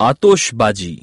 आतोशबाजी।